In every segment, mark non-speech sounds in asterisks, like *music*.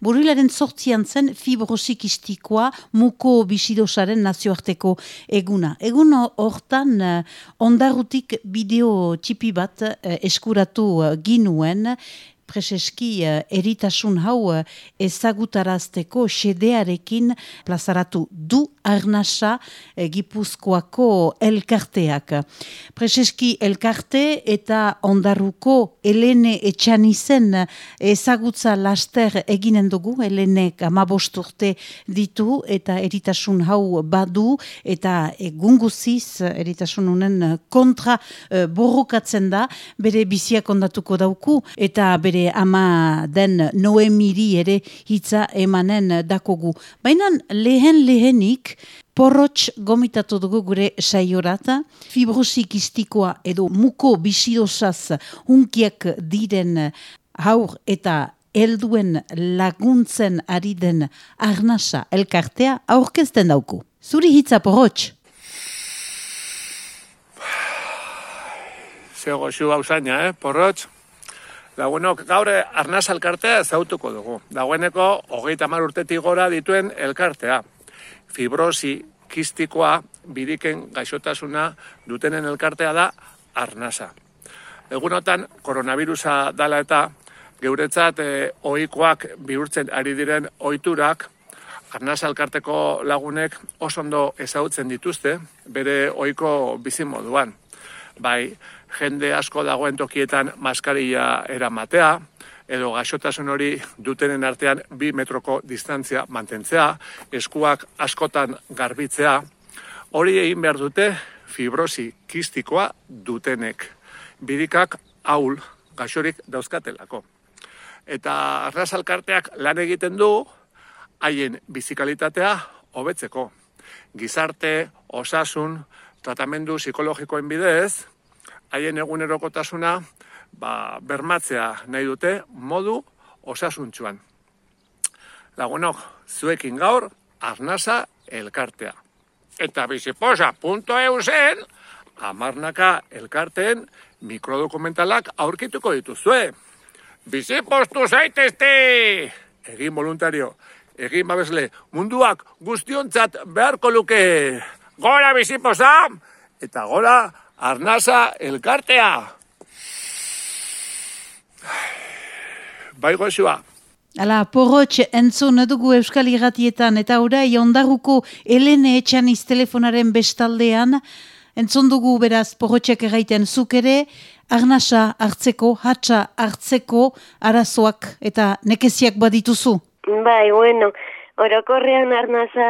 burilaren sortzian zen fibrosikistikoa muko bisidosaren nazioarteko eguna. Egun hortan uh, ondarutik bideo txipi bat uh, eskuratu uh, ginuen, preseski uh, eritasun hau uh, ezagutarazteko xedearekin plazaratu du arnasa uh, gipuzkoako elkarteak. Preseski elkarte eta ondaruko elene etxan izen ezagutza laster eginen dugu, elenek amabosturte ditu eta eritasun hau badu eta egunguziz eritasun honen kontra borrokatzen da, bere biziak ondatuko dauku eta bere bere ama den noemiri ere hitza emanen dakogu. Baina lehen lehenik porrotx gomitatu dugu gure saiorata, fibrosikistikoa edo muko bisidosaz hunkiak diren haur eta helduen laguntzen ari den arnasa elkartea aurkezten dauku. Zuri hitza porrotx? Zego xu hau eh, porrotx? Dagoenok gaur arnaz elkartea zautuko dugu. Dagoeneko hogeita mar urtetik gora dituen elkartea. Fibrosi kistikoa bidiken gaixotasuna dutenen elkartea da arnasa. Egunotan koronavirusa dala eta geuretzat e, ohikoak bihurtzen ari diren ohiturak arnaz elkarteko lagunek oso ondo ezautzen dituzte bere ohiko bizimoduan. Bai, jende asko dagoen tokietan maskaria eramatea, edo gaixotasun hori dutenen artean bi metroko distantzia mantentzea, eskuak askotan garbitzea, hori egin behar dute fibrosi kistikoa dutenek. Bidikak haul gaixorik dauzkatelako. Eta arrazalkarteak lan egiten du, haien bizikalitatea hobetzeko. Gizarte, osasun, tratamendu psikologikoen bidez, haien egunerokotasuna ba, bermatzea nahi dute modu osasuntxuan. Lagunok, zuekin gaur, arnasa elkartea. Eta biziposa.eu zen, amarnaka elkarteen mikrodokumentalak aurkituko dituzue. Bizipostu zaitezte! Egin voluntario, egin babesle, munduak guztiontzat beharko luke. Gora biziposa! Eta gora arnasa elkartea. Bai goizua. Ala, porrotx entzun dugu Euskal Iratietan eta orai ondaruko Elene Etxaniz telefonaren bestaldean, entzun dugu beraz porrotxek erraiten zuk ere, arnasa hartzeko, hatsa hartzeko arazoak eta nekeziak badituzu. Bai, bueno, orokorrean arnasa,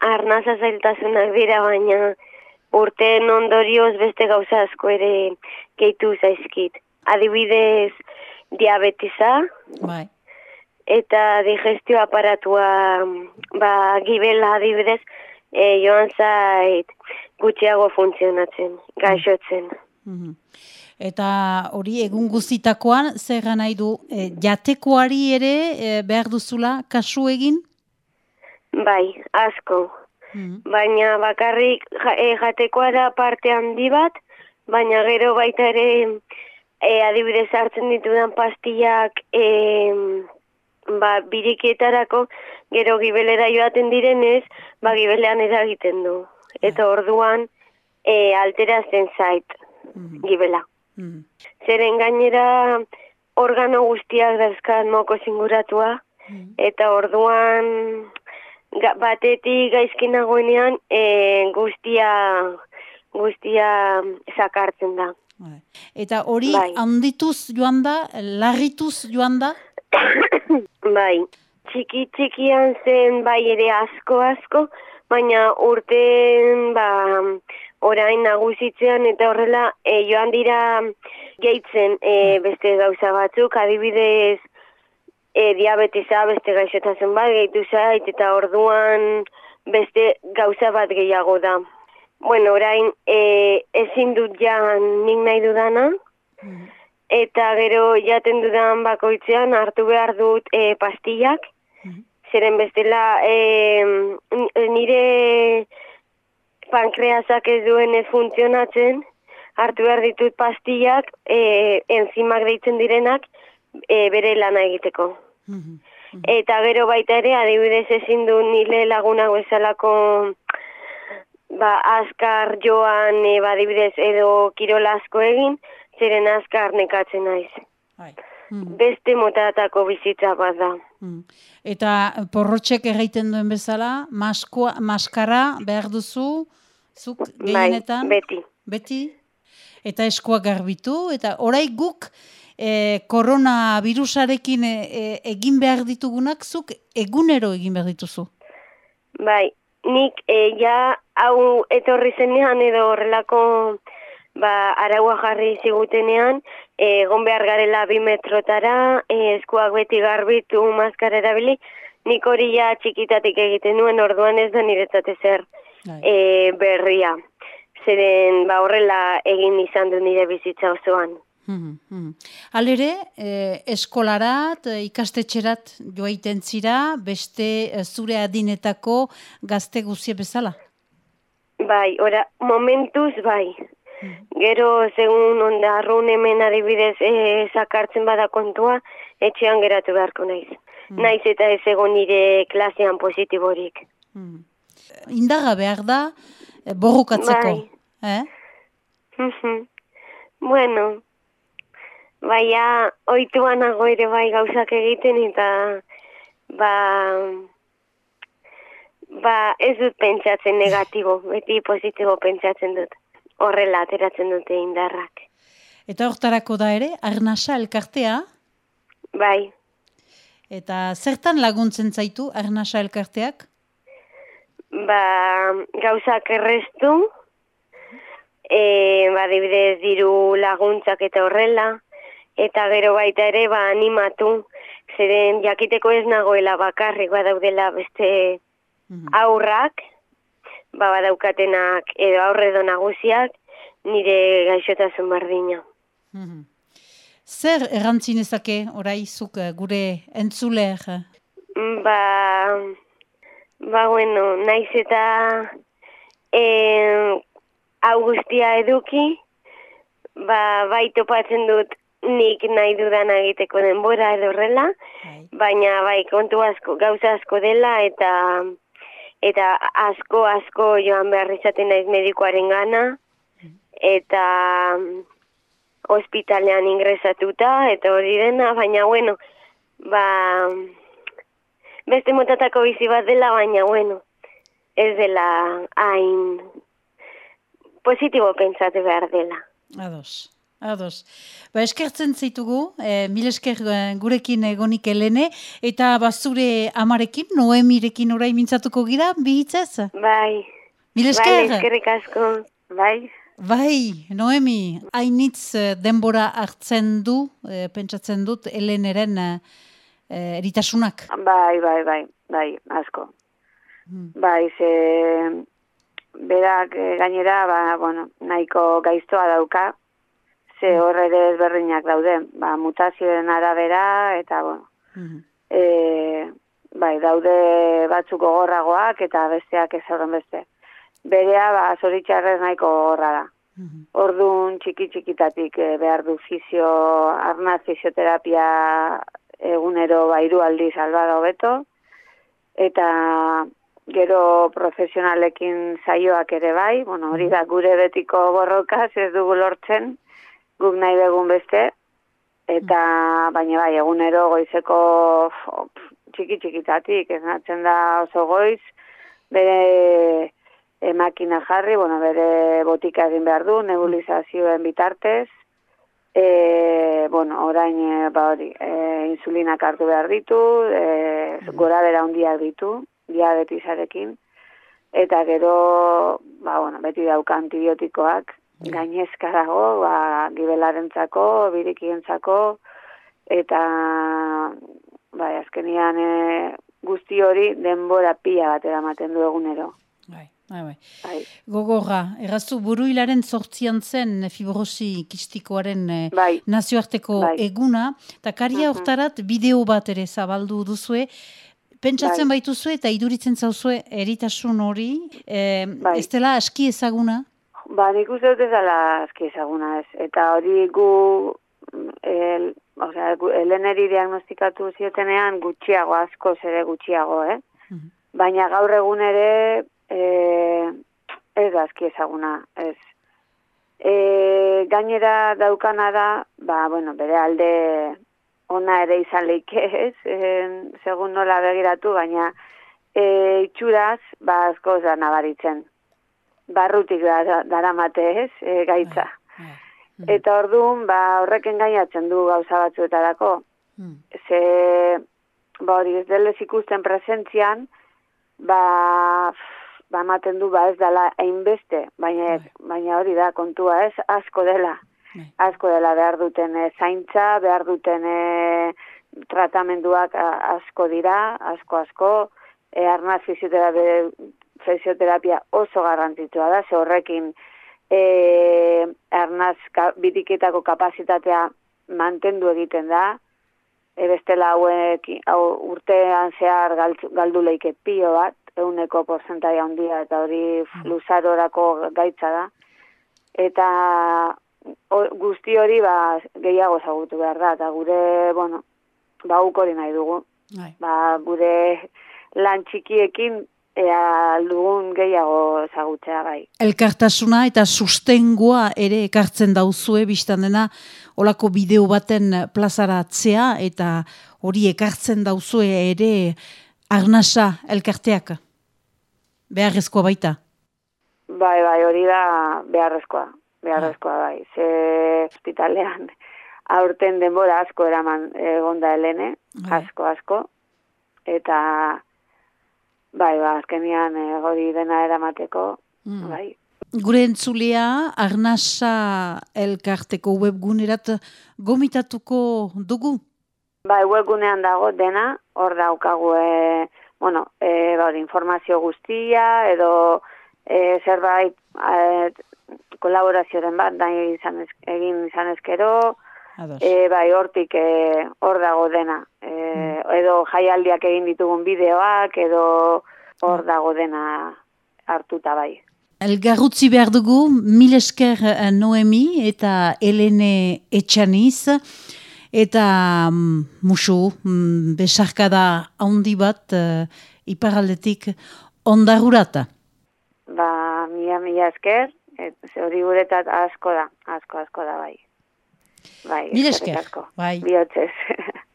arnasa zailtasunak dira baina, urteen ondorioz beste gauza asko ere gehitu zaizkit. Adibidez, diabetiza, bai. eta digestio aparatua, ba, gibela adibidez, e, joan zait gutxiago funtzionatzen, gaixotzen. Mm Eta hori egun guztitakoan, zer nahi du, e, jatekoari ere e, behar duzula kasu egin? Bai, asko. Mm. Baina bakarrik e, jatekoa da parte handi bat, baina gero baita ere e, adibidez hartzen ditudan pastillak e, ba, birikietarako gero gibelera joaten direnez, ba gibelean eragiten du. Eta orduan e, alterazten zait mm. gibela. Mm. Zeren gainera organo guztiak dauzkat moko zinguratua, mm. eta orduan ga, batetik gaizkinagoenean e, guztia guztia sakartzen da. Bai. Eta hori bai. handituz joan da, larrituz joan da? *coughs* bai, txiki txikian zen bai ere asko asko, baina urten ba, orain nagusitzean eta horrela e, joan dira gehitzen e, beste gauza batzuk, adibidez e, diabetiza beste gaixotasun bat gehitu zait eta orduan beste gauza bat gehiago da. Bueno, orain e, ezin dut ja nik nahi dudana eta gero jaten dudan bakoitzean hartu behar dut e, pastillak zeren bestela e, nire pankreasak ez duen ez funtzionatzen hartu behar ditut pastillak e, enzimak deitzen direnak e, bere lana egiteko. Eta gero baita ere, adibidez ezin du nile laguna bezalako ba, azkar joan, e, ba, adibidez, edo kirola asko egin, zeren azkar nekatzen naiz. Bai. Beste motatako bizitza bat da. Mm. Eta porrotxek egiten duen bezala, maskoa, maskara behar duzu, zuk Bai, gehienetan? beti. Beti? Eta eskoak garbitu, eta orai guk e, koronavirusarekin e, e, egin behar ditugunak, zuk egunero egin behar dituzu. Bai, nik e, ja hau etorri zenean edo horrelako ba, araua jarri zigutenean, e, egon behar garela bi metrotara, e, eskuak beti garbitu maskara erabili, nik hori ja txikitatik egiten nuen, orduan ez da niretzat ezer Bai. e, berria. Zeren ba, horrela egin izan du nire bizitza osoan. Mhm, mhm. Halere, eh, eskolarat, eh, ikastetxerat joaiten zira, beste eh, zure adinetako gazte guzie bezala? Bai, ora, momentuz bai. Gero, segun ondarrun hemen adibidez e, sakartzen bada kontua, etxean geratu beharko naiz. Naiz eta ez egon nire klasean positiborik. Mhm. Indaga behar da, eh, borrokatzeko. Bai. Eh? Mhm. bueno, baina oituan nago ere bai gauzak egiten eta ba, ba ez dut pentsatzen negatibo, beti positibo pentsatzen dut. Horrela ateratzen dute indarrak. Eta hortarako da ere, arnasa elkartea, Bai, eta zertan laguntzen zaitu arnasa elkarteak? ba, gauzak errestu, e, ba, adibidez diru laguntzak eta horrela, eta gero baita ere, ba, animatu, zeren jakiteko ez nagoela bakarrik badaudela beste Mhm. aurrak, ba, badaukatenak edo aurre edo nagusiak, nire gaixotasun bardina. Mhm. Zer errantzinezake oraizuk eh, gure entzuler? Ba, ba bueno, naiz eta e, hau guztia eduki, ba, bai topatzen dut nik nahi dudana egiteko denbora edo horrela, Bai. baina bai kontu asko, gauza asko dela eta eta asko asko joan behar izaten naiz medikoaren gana eta ospitalean ingresatuta eta hori dena, baina bueno, ba beste motatako bizi bat dela, baina bueno, ez dela hain positibo pentsatu behar dela. Ados, ados. Ba, eskertzen zaitugu, e, mil esker eh, gurekin egonik elene, eta bazure amarekin, Noemirekin orai mintzatuko gira, bihitzez? Bai, Mil bai, esker? eskerrik asko, bai. Bai, Noemi, hainitz eh, denbora hartzen du, eh, pentsatzen dut, Heleneren eh, eh, eritasunak. Bai, bai, bai, bai, asko. Mm. Bai, ze berak gainera, ba, bueno, nahiko gaiztoa dauka, ze hor ere ezberdinak daude, ba, mutazioen arabera, eta, bueno, Mhm. e, bai, daude batzuk gogorragoak, eta besteak ez horren beste. Berea, ba, zoritxarrez nahiko gogorra da. Mhm. Ordun txiki txikitatik eh, behar du fisio, arnaz fisioterapia egunero bairu aldiz alba da hobeto, eta gero profesionalekin saioak ere bai, bueno, hori da gure betiko borroka, ez dugu lortzen, guk nahi begun beste, eta baina bai, egunero goizeko txiki txikitatik, ez natzen da oso goiz, bere e, makina jarri, bueno, bere botika egin behar du, nebulizazioen bitartez, e, bueno, orain, e, ba hori, e, insulinak hartu behar ditu, e, gora bera handiak ditu, diabetisarekin, eta gero, ba, bueno, beti dauka antibiotikoak, gainezka dago, ba, gibelarentzako, birikientzako, eta, bai, azkenian e, guzti hori denbora pila bat eramaten du egunero. Bai, bai, bai. Bai, Gogorra, errazu buruilaren sortzian zen fibrosi kistikoaren eh, bai, nazioarteko Bai. eguna, eta karia Mhm. hortarat bideo bat ere zabaldu duzue, pentsatzen Bai. baituzue eta iduritzen zauzue eritasun hori, eh, Bai. ez dela aski ezaguna? Ba, nik uste dut ez dela aski ezaguna ez. Eta hori gu, mm, el, osea, heleneri diagnostikatu ziotenean gutxiago, asko zere gutxiago, eh? Mhm. Baina gaur egun ere, e, ez da azki ezaguna, ez. E, gainera daukana da, ba, bueno, bere alde ona ere izan leik ez, segun nola begiratu, baina e, itxuraz, ba, asko da nabaritzen. Barrutik dara mate ez, e, gaitza. Bai, bai. Mm. Eta orduan, ba, horreken gainatzen du gauza batzuetarako. Mm. Ze, ba, hori ez dele ikusten presentzian, ba, ba, maten du, ba, ez dela hainbeste, baina, bai. baina hori da, kontua ez, asko dela. Asko dela behar duten e, zaintza, behar duten e, tratamenduak asko dira, asko asko, e, arnaz fisioterapia, fisioterapia oso garrantzitsua da, ze horrekin, e, arnaz ka, bitiketako kapazitatea mantendu egiten da, e, bestela hauek hau, urtean zehar galdu leike pio bat, euneko porzentaia handia eta hori luzarorako gaitza da. Eta guzti hori ba, gehiago zagutu behar da, eta gure, bueno, ba, hori nahi dugu. Bai. Ba, gure lan txikiekin ea dugun gehiago ezagutzea bai. Elkartasuna eta sustengoa ere ekartzen dauzue biztan dena olako bideo baten plazaratzea eta hori ekartzen dauzue ere arnasa elkarteak. Beharrezkoa baita? Bai, bai, hori da beharrezkoa. Beharrezkoa bai. Ze hospitalean *laughs* aurten denbora asko eraman egonda helene, bai. asko, asko. Eta Bai, ba, azkenian e, hori dena eramateko, mm. bai. Gure entzulea, arnasa elkarteko webgunerat gomitatuko dugu? Bai, webgunean dago dena, hor daukagu, e, bueno, e, ba, informazio guztia, edo e, zerbait e, kolaborazioaren bat, da izan ez, egin izan ezkero, e, bai, hortik hor dago dena. E, mm. Edo jaialdiak egin ditugun bideoak, edo hor dago dena hartuta bai. Elgarrutzi behar dugu, mil esker Noemi eta Helene Etxaniz, eta mm, musu, mm, besarkada handi bat uh, iparaldetik ondarurata. Ba, mila, mila esker, et, ze hori guretat asko da, asko, asko da bai. Bai, mil esker, bai. Biotzez. *laughs*